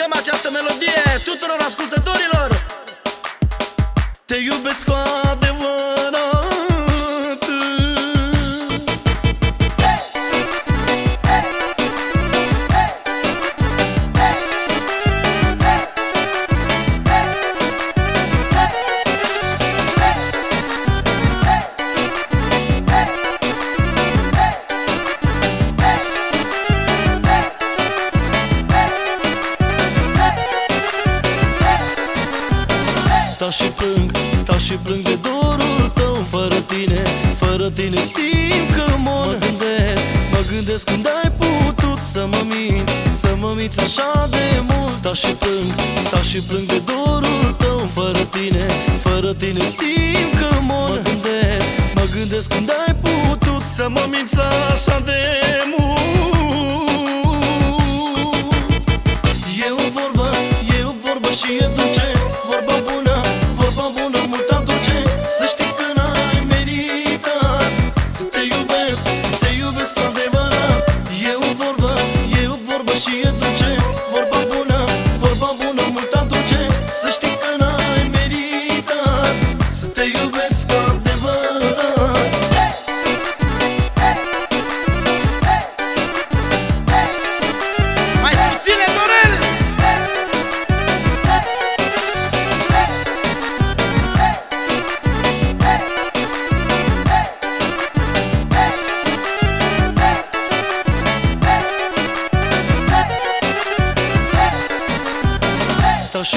dedicăm această melodie tuturor ascultătorilor. Te iubesc cu adevărat Stau și plâng, stau și plâng de dorul tău Fără tine, fără tine simt că mor Mă gândesc, mă gândesc când ai putut Să mă minți, să mă minți așa de mult. Stau și plâng, stau și plâng de dorul tău Fără tine, fără tine simt că mor Mă gândesc, mă gândesc când ai putut Să mă minți așa de mult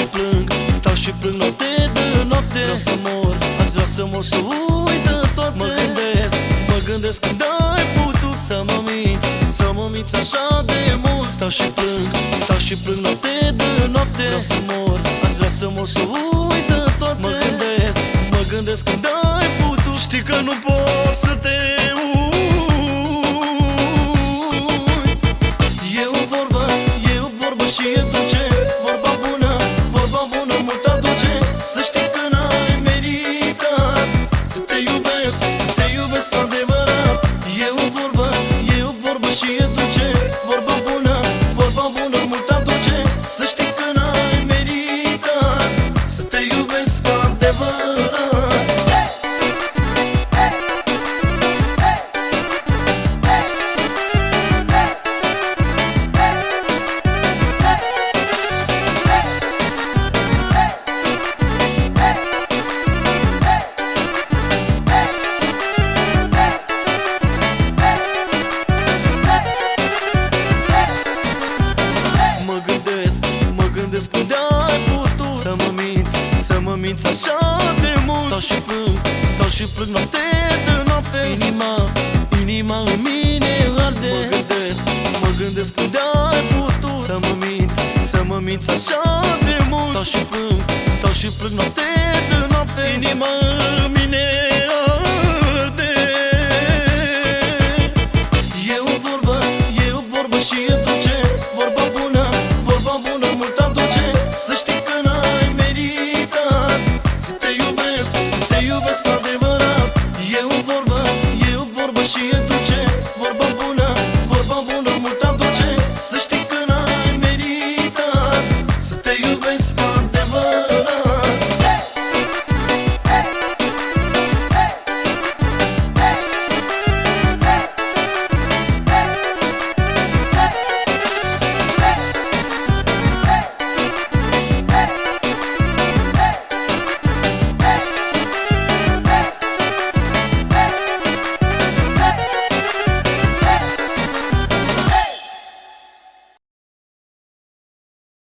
și plâng, stau și plâng noapte de noapte. Vreau să mor, aș vrea să mor să uit de toate. Mă gândesc, mă gândesc când ai putut Să mă minți, să mă minți așa de mult. Stau și plâng, stau și plâng noapte de noapte. Vreau să mor, aș vrea să mor să uit de toate. Mă gândesc, mă gândesc când ai putut. Știi că nu pot să te minți așa de mult. Stau și plâng, stau și plâng noapte de noapte. Inima, inima în mine arde. Mă gândesc, mă gândesc unde ai putut Să mă minți, să mă minți așa de mult. Stau și plâng, stau și plâng noapte de noapte. Inima în mine